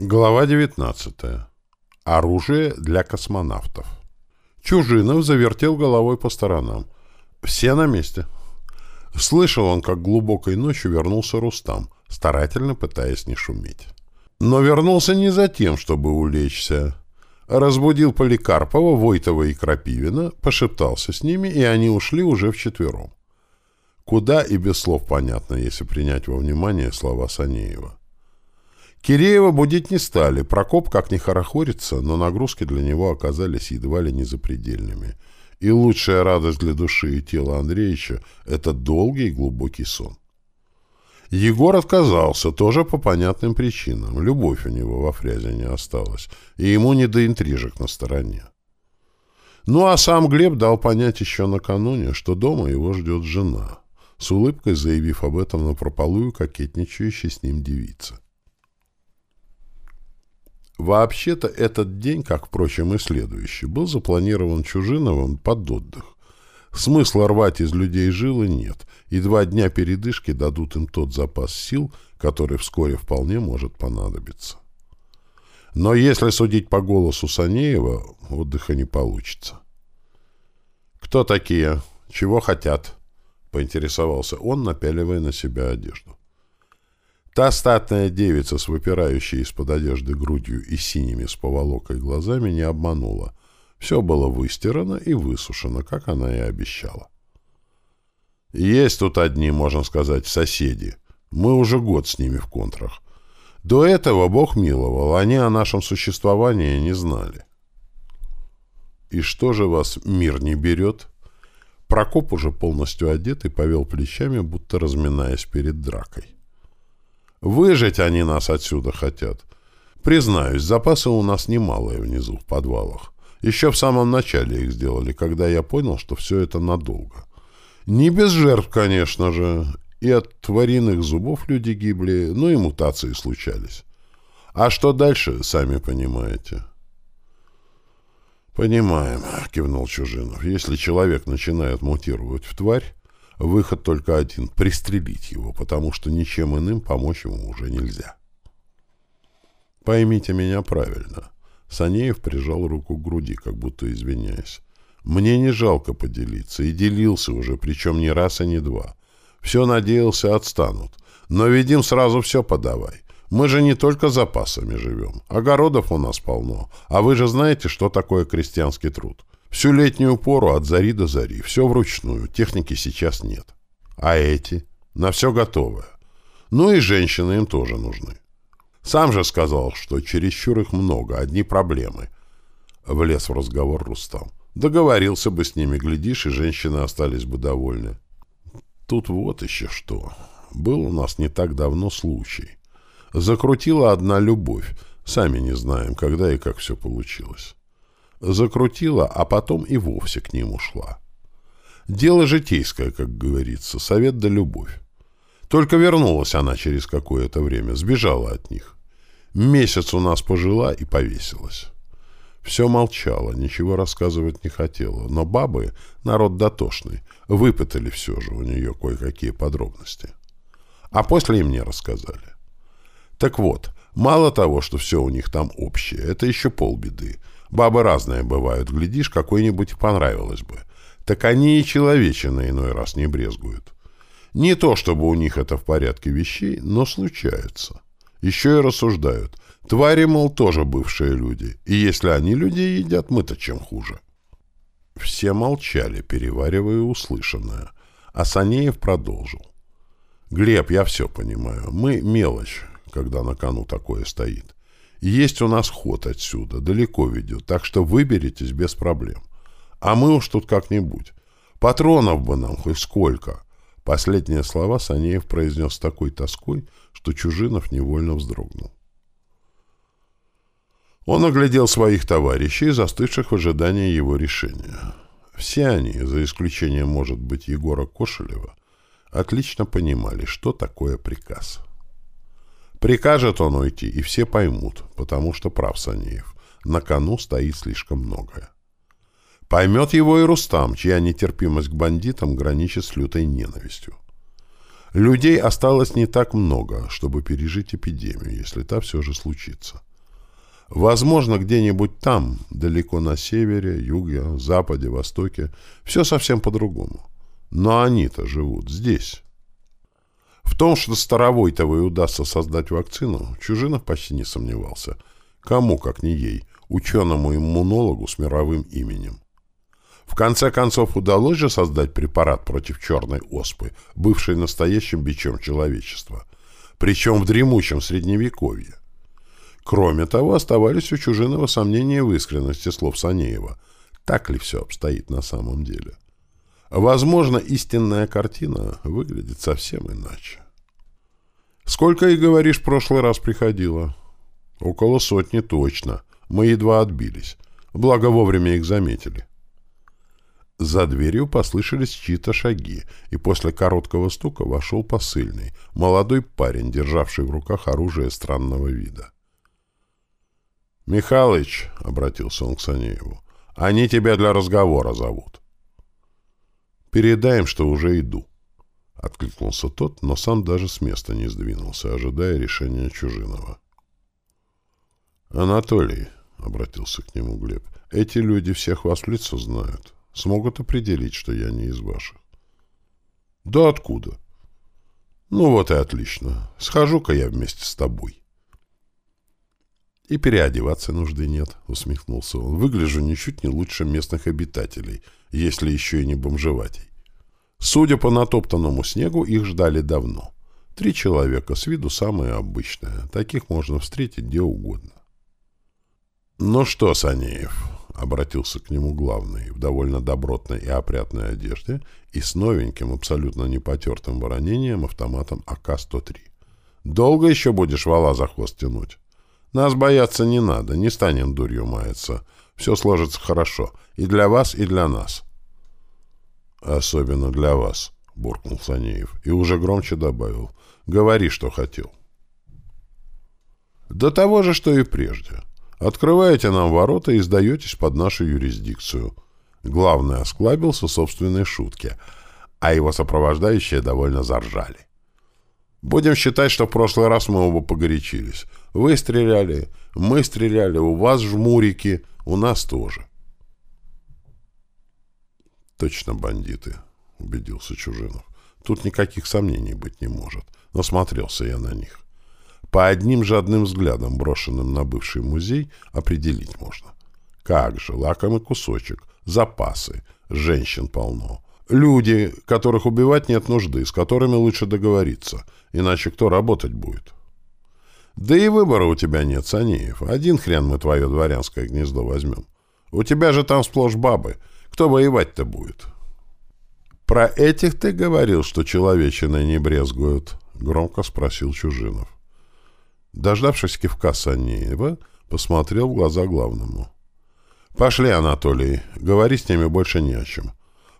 Глава 19. Оружие для космонавтов. Чужинов завертел головой по сторонам. Все на месте. Слышал он, как глубокой ночью вернулся Рустам, старательно пытаясь не шуметь. Но вернулся не за тем, чтобы улечься. Разбудил Поликарпова, Войтова и Крапивина, пошептался с ними, и они ушли уже вчетвером. Куда и без слов понятно, если принять во внимание слова Санеева. Киреева будить не стали. Прокоп как ни хорохорится, но нагрузки для него оказались едва ли не запредельными. И лучшая радость для души и тела Андреевича — это долгий и глубокий сон. Егор отказался, тоже по понятным причинам. Любовь у него во фрязе не осталась, и ему не до интрижек на стороне. Ну а сам Глеб дал понять еще накануне, что дома его ждет жена, с улыбкой заявив об этом напропалую кокетничающей с ним девица. Вообще-то этот день, как, впрочем, и следующий, был запланирован Чужиновым под отдых. Смысла рвать из людей жилы нет, и два дня передышки дадут им тот запас сил, который вскоре вполне может понадобиться. Но если судить по голосу Санеева, отдыха не получится. «Кто такие? Чего хотят?» — поинтересовался он, напяливая на себя одежду. Та статная девица с выпирающей из-под одежды грудью и синими с поволокой глазами не обманула. Все было выстирано и высушено, как она и обещала. Есть тут одни, можно сказать, соседи. Мы уже год с ними в контрах. До этого, бог миловал, они о нашем существовании не знали. И что же вас мир не берет? Прокоп уже полностью одет и повел плечами, будто разминаясь перед дракой. Выжить они нас отсюда хотят. Признаюсь, запасы у нас немалые внизу, в подвалах. Еще в самом начале их сделали, когда я понял, что все это надолго. Не без жертв, конечно же. И от твариных зубов люди гибли, но и мутации случались. А что дальше, сами понимаете. «Понимаем», — кивнул Чужинов. «Если человек начинает мутировать в тварь, Выход только один — пристрелить его, потому что ничем иным помочь ему уже нельзя. Поймите меня правильно. Санеев прижал руку к груди, как будто извиняясь. Мне не жалко поделиться, и делился уже, причем не раз и не два. Все надеялся, отстанут. Но видим сразу все подавай. Мы же не только запасами живем. Огородов у нас полно. А вы же знаете, что такое крестьянский труд. Всю летнюю пору от зари до зари. Все вручную. Техники сейчас нет. А эти? На все готовое. Ну и женщины им тоже нужны. Сам же сказал, что чересчур их много, одни проблемы. Влез в разговор Рустам. Договорился бы с ними, глядишь, и женщины остались бы довольны. Тут вот еще что. Был у нас не так давно случай. Закрутила одна любовь. Сами не знаем, когда и как все получилось закрутила, а потом и вовсе к ним ушла. Дело житейское, как говорится, совет да любовь. Только вернулась она через какое-то время, сбежала от них. Месяц у нас пожила и повесилась. Все молчала, ничего рассказывать не хотела, но бабы, народ дотошный, выпытали все же у нее кое-какие подробности. А после и мне рассказали. Так вот, мало того, что все у них там общее, это еще полбеды — Бабы разные бывают, глядишь, какой-нибудь понравилось бы. Так они и человечины иной раз не брезгуют. Не то, чтобы у них это в порядке вещей, но случается. Еще и рассуждают. Твари, мол, тоже бывшие люди. И если они людей едят, мы-то чем хуже. Все молчали, переваривая услышанное. А Санеев продолжил. «Глеб, я все понимаю. Мы мелочь, когда на кону такое стоит. Есть у нас ход отсюда, далеко ведет, так что выберитесь без проблем. А мы уж тут как-нибудь. Патронов бы нам хоть сколько. Последние слова Санеев произнес с такой тоской, что Чужинов невольно вздрогнул. Он оглядел своих товарищей, застывших в ожидании его решения. Все они, за исключением, может быть, Егора Кошелева, отлично понимали, что такое приказ. Прикажет он уйти, и все поймут, потому что прав Санеев. На кону стоит слишком многое. Поймет его и Рустам, чья нетерпимость к бандитам граничит с лютой ненавистью. Людей осталось не так много, чтобы пережить эпидемию, если та все же случится. Возможно, где-нибудь там, далеко на севере, юге, западе, востоке, все совсем по-другому. Но они-то живут здесь. В том, что Старовойтовой удастся создать вакцину, Чужинов почти не сомневался. Кому, как не ей, ученому-иммунологу с мировым именем. В конце концов, удалось же создать препарат против черной оспы, бывший настоящим бичом человечества, причем в дремучем средневековье. Кроме того, оставались у Чужинова сомнения в искренности слов Санеева. Так ли все обстоит на самом деле? Возможно, истинная картина выглядит совсем иначе. «Сколько, и говоришь, в прошлый раз приходило?» «Около сотни точно. Мы едва отбились. Благо вовремя их заметили». За дверью послышались чьи-то шаги, и после короткого стука вошел посыльный, молодой парень, державший в руках оружие странного вида. «Михалыч», — обратился он к Санееву, — «они тебя для разговора зовут». «Передай что уже иду», — откликнулся тот, но сам даже с места не сдвинулся, ожидая решения Чужинова. «Анатолий», — обратился к нему Глеб, — «эти люди всех вас в лицо знают смогут определить, что я не из ваших. Да откуда? Ну вот и отлично. Схожу-ка я вместе с тобой. И переодеваться нужды нет, усмехнулся он. Выгляжу ничуть не лучше местных обитателей, если еще и не бомжеватей. Судя по натоптанному снегу, их ждали давно. Три человека, с виду самые обычные. Таких можно встретить где угодно. «Ну что, Санеев?» — обратился к нему главный, в довольно добротной и опрятной одежде и с новеньким, абсолютно непотертым воронением автоматом АК-103. «Долго еще будешь вала за хвост тянуть? Нас бояться не надо, не станем дурью маяться. Все сложится хорошо. И для вас, и для нас». «Особенно для вас», — буркнул Санеев и уже громче добавил. «Говори, что хотел». «До того же, что и прежде». Открываете нам ворота и сдаетесь под нашу юрисдикцию. Главный осклабился собственной шутке, а его сопровождающие довольно заржали. Будем считать, что в прошлый раз мы оба погорячились. Вы стреляли, мы стреляли, у вас жмурики, у нас тоже. Точно бандиты, убедился Чужинов. Тут никаких сомнений быть не может. Насмотрелся я на них. По одним жадным взглядам, брошенным на бывший музей, определить можно. Как же, лакомый кусочек, запасы, женщин полно. Люди, которых убивать нет нужды, с которыми лучше договориться, иначе кто работать будет? Да и выбора у тебя нет, Санеев. Один хрен мы твое дворянское гнездо возьмем. У тебя же там сплошь бабы. Кто воевать-то будет? Про этих ты говорил, что человечины не брезгуют? Громко спросил Чужинов. Дождавшись кивка Санеева, посмотрел в глаза главному. «Пошли, Анатолий. Говори с ними больше не о чем.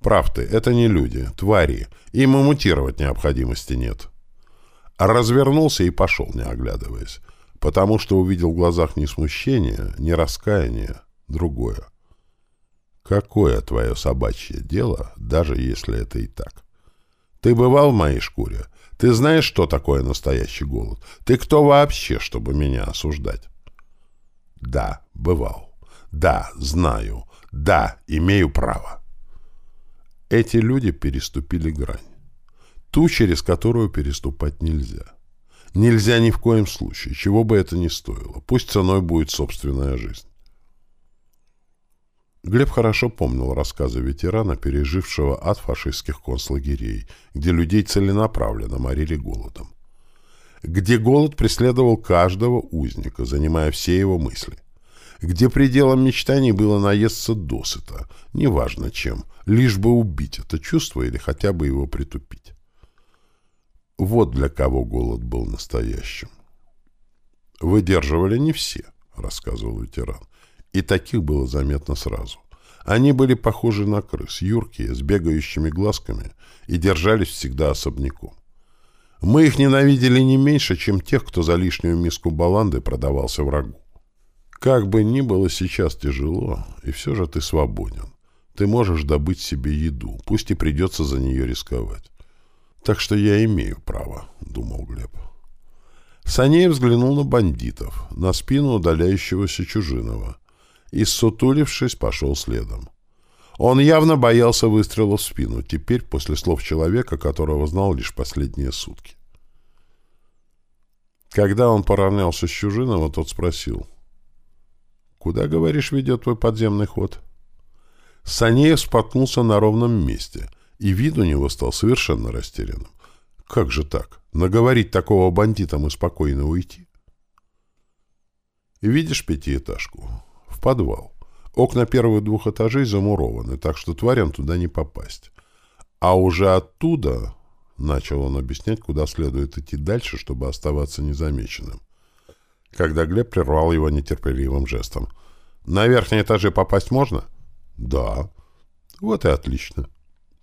Прав ты, это не люди, твари. Им и мутировать необходимости нет». Развернулся и пошел, не оглядываясь, потому что увидел в глазах не смущение, не раскаяние, другое. «Какое твое собачье дело, даже если это и так? Ты бывал в моей шкуре?» Ты знаешь, что такое настоящий голод? Ты кто вообще, чтобы меня осуждать? Да, бывал. Да, знаю. Да, имею право. Эти люди переступили грань. Ту, через которую переступать нельзя. Нельзя ни в коем случае, чего бы это ни стоило. Пусть ценой будет собственная жизнь. Глеб хорошо помнил рассказы ветерана, пережившего от фашистских концлагерей, где людей целенаправленно морили голодом. Где голод преследовал каждого узника, занимая все его мысли. Где пределом мечтаний было наесться досыта, неважно чем, лишь бы убить это чувство или хотя бы его притупить. Вот для кого голод был настоящим. «Выдерживали не все», — рассказывал ветеран. И таких было заметно сразу. Они были похожи на крыс, юркие, с бегающими глазками, и держались всегда особняком. Мы их ненавидели не меньше, чем тех, кто за лишнюю миску баланды продавался врагу. Как бы ни было сейчас тяжело, и все же ты свободен. Ты можешь добыть себе еду, пусть и придется за нее рисковать. Так что я имею право, — думал Глеб. Санеев взглянул на бандитов, на спину удаляющегося Чужинова, и, сутулившись, пошел следом. Он явно боялся выстрела в спину, теперь после слов человека, которого знал лишь последние сутки. Когда он поравнялся с Чужиновым, тот спросил. «Куда, говоришь, ведет твой подземный ход?» Санеев споткнулся на ровном месте, и вид у него стал совершенно растерянным. «Как же так? Наговорить такого бандитам и спокойно уйти?» «Видишь пятиэтажку? Подвал. Окна первых двух этажей замурованы, так что тварям туда не попасть. А уже оттуда Начал он объяснять, куда следует идти дальше, чтобы оставаться незамеченным. Когда Глеб прервал его нетерпеливым жестом. «На верхние этажи попасть можно?» «Да». «Вот и отлично.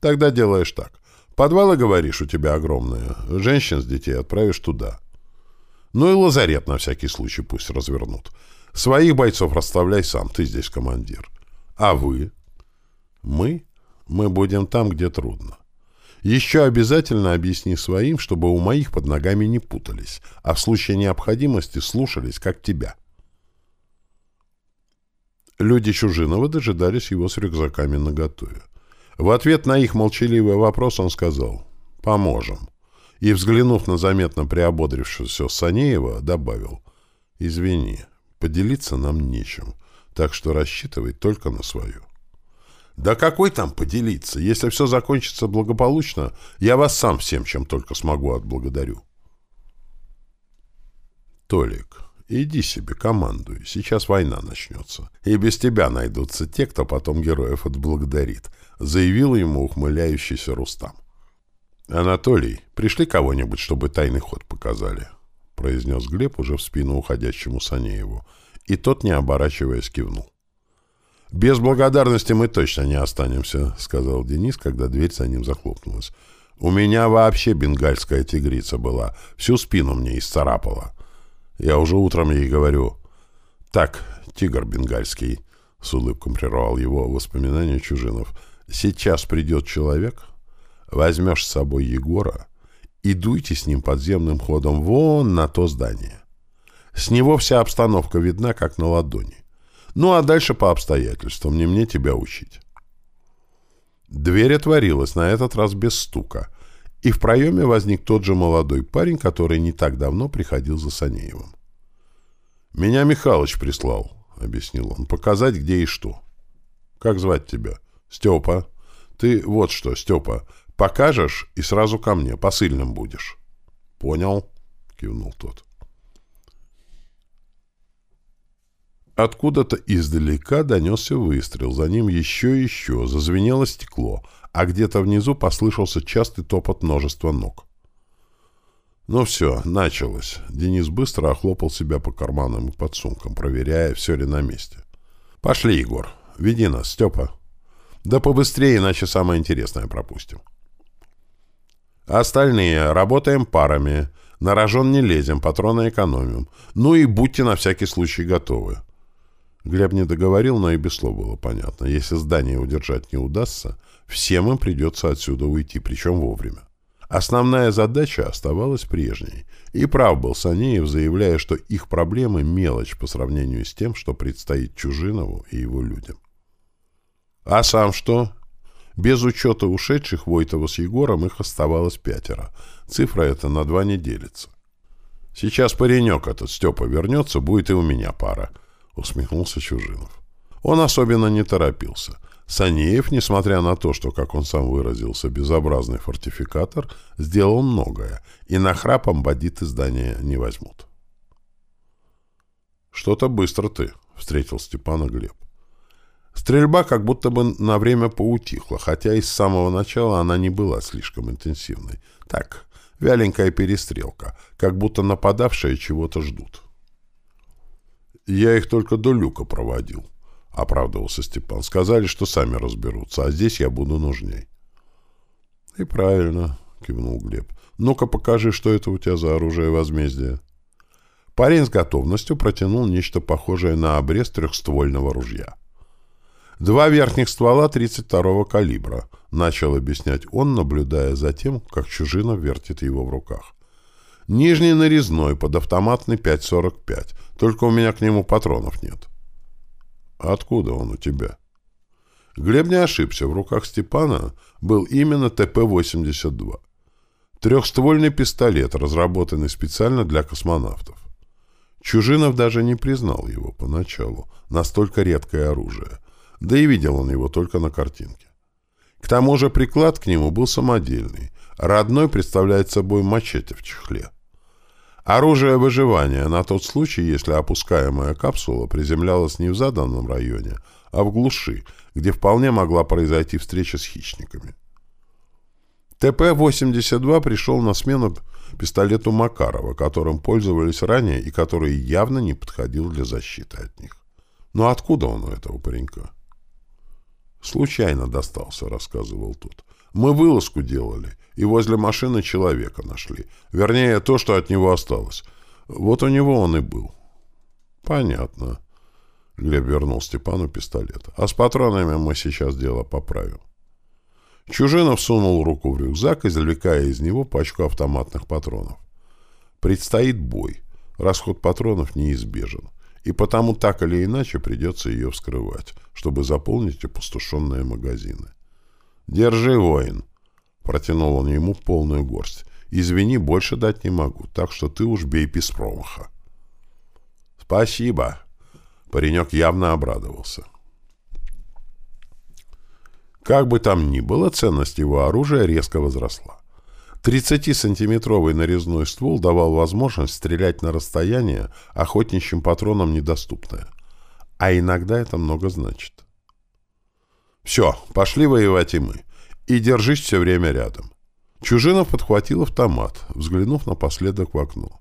Тогда делаешь так. Подвалы, говоришь, у тебя огромные. Женщин с детей отправишь туда. Ну и лазарет на всякий случай пусть развернут. Своих бойцов расставляй сам, ты здесь командир. А вы?» «Мы? Мы будем там, где трудно. Еще обязательно объясни своим, чтобы у моих под ногами не путались, а в случае необходимости слушались, как тебя. Люди Чужинова дожидались его с рюкзаками наготове. В ответ на их молчаливый вопрос он сказал «Поможем». И, взглянув на заметно приободрившегося Санеева, добавил «Извини, поделиться нам нечем, так что рассчитывай только на свое». Да какой там поделиться? Если все закончится благополучно, я вас сам всем, чем только смогу, отблагодарю. Толик, иди себе, командуй. Сейчас война начнется. И без тебя найдутся те, кто потом героев отблагодарит, заявил ему ухмыляющийся Рустам. Анатолий, пришли кого-нибудь, чтобы тайный ход показали, произнес Глеб уже в спину уходящему Санееву, и тот, не оборачиваясь, кивнул. «Без благодарности мы точно не останемся», — сказал Денис, когда дверь за ним захлопнулась. «У меня вообще бенгальская тигрица была. Всю спину мне исцарапала. Я уже утром ей говорю. Так, тигр бенгальский», — с улыбкой прервал его воспоминания Чужинов. «Сейчас придет человек, возьмешь с собой Егора и дуйте с ним подземным ходом вон на то здание. С него вся обстановка видна, как на ладони. Ну, а дальше по обстоятельствам, не мне тебя учить. Дверь отворилась, на этот раз без стука, и в проеме возник тот же молодой парень, который не так давно приходил за Санеевым. «Меня Михалыч прислал», — объяснил он, — «показать, где и что». «Как звать тебя?» «Степа». «Ты вот что, Степа, покажешь и сразу ко мне, посыльным будешь». «Понял», — кивнул тот. Откуда-то издалека донесся выстрел, за ним еще и еще, зазвенело стекло, а где-то внизу послышался частый топот множества ног. Ну все, началось. Денис быстро охлопал себя по карманам и подсумкам, проверяя, все ли на месте. «Пошли, Егор. Веди нас, Степа. Да побыстрее, иначе самое интересное пропустим». «Остальные. Работаем парами. На рожон не лезем, патроны экономим. Ну и будьте на всякий случай готовы. Глеб не договорил, но и без слов было понятно. Если здание удержать не удастся, всем им придется отсюда уйти, причем вовремя. Основная задача оставалась прежней. И прав был Санеев, заявляя, что их проблемы — мелочь по сравнению с тем, что предстоит Чужинову и его людям. А сам что? Без учета ушедших Войтова с Егором их оставалось пятеро. Цифра эта на два не делится. Сейчас паренек этот, Степа, вернется, будет и у меня пара. — усмехнулся Чужинов. Он особенно не торопился. Санеев, несмотря на то, что, как он сам выразился, безобразный фортификатор, сделал многое, и на храпом бандиты здания не возьмут. «Что-то быстро ты», — встретил Степана Глеб. Стрельба как будто бы на время поутихла, хотя и с самого начала она не была слишком интенсивной. Так, вяленькая перестрелка, как будто нападавшие чего-то ждут я их только до люка проводил, — оправдывался Степан. Сказали, что сами разберутся, а здесь я буду нужней. — И правильно, — кивнул Глеб. — Ну-ка покажи, что это у тебя за оружие возмездия. Парень с готовностью протянул нечто похожее на обрез трехствольного ружья. Два верхних ствола 32-го калибра, начал объяснять он, наблюдая за тем, как Чужинов вертит его в руках. Нижний нарезной под автоматный 5.45, только у меня к нему патронов нет. Откуда он у тебя? Глеб не ошибся, в руках Степана был именно ТП-82. Трехствольный пистолет, разработанный специально для космонавтов. Чужинов даже не признал его поначалу, настолько редкое оружие, да и видел он его только на картинке. К тому же приклад к нему был самодельный, родной представляет собой мачете в чехле. Оружие выживания на тот случай, если опускаемая капсула приземлялась не в заданном районе, а в глуши, где вполне могла произойти встреча с хищниками. ТП-82 пришел на смену пистолету Макарова, которым пользовались ранее и который явно не подходил для защиты от них. Но откуда он у этого паренька? «Случайно достался», — рассказывал тут. «Мы вылазку делали, и возле машины человека нашли. Вернее, то, что от него осталось. Вот у него он и был». «Понятно». Глеб вернул Степану пистолет. «А с патронами мы сейчас дело поправим». Чужинов сунул руку в рюкзак, извлекая из него пачку автоматных патронов. Предстоит бой. Расход патронов неизбежен. И потому так или иначе придется ее вскрывать, чтобы заполнить опустошенные магазины. «Держи, воин!» — протянул он ему полную горсть. «Извини, больше дать не могу, так что ты уж бей без промаха». «Спасибо!» — паренек явно обрадовался. Как бы там ни было, ценность его оружия резко возросла. 30-сантиметровый нарезной ствол давал возможность стрелять на расстояние охотничьим патроном недоступное. А иногда это много значит. «Все, пошли воевать и мы. И держись все время рядом». Чужинов подхватил автомат, взглянув напоследок в окно.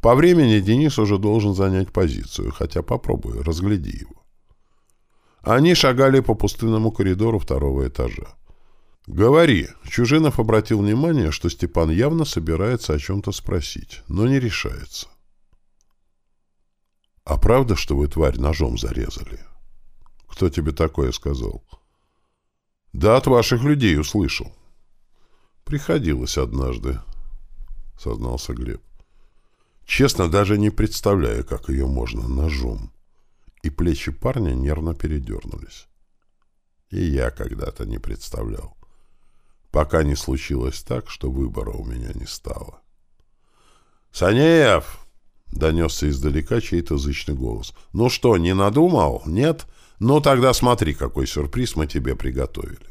По времени Денис уже должен занять позицию, хотя попробуй, разгляди его. Они шагали по пустынному коридору второго этажа. «Говори!» Чужинов обратил внимание, что Степан явно собирается о чем-то спросить, но не решается. «А правда, что вы тварь ножом зарезали?» «Кто тебе такое сказал?» «Да от ваших людей услышал». «Приходилось однажды», — сознался Глеб. «Честно, даже не представляю, как ее можно ножом» и плечи парня нервно передернулись. И я когда-то не представлял. Пока не случилось так, что выбора у меня не стало. «Санеев!» — донесся издалека чей-то зычный голос. «Ну что, не надумал? Нет? Ну тогда смотри, какой сюрприз мы тебе приготовили».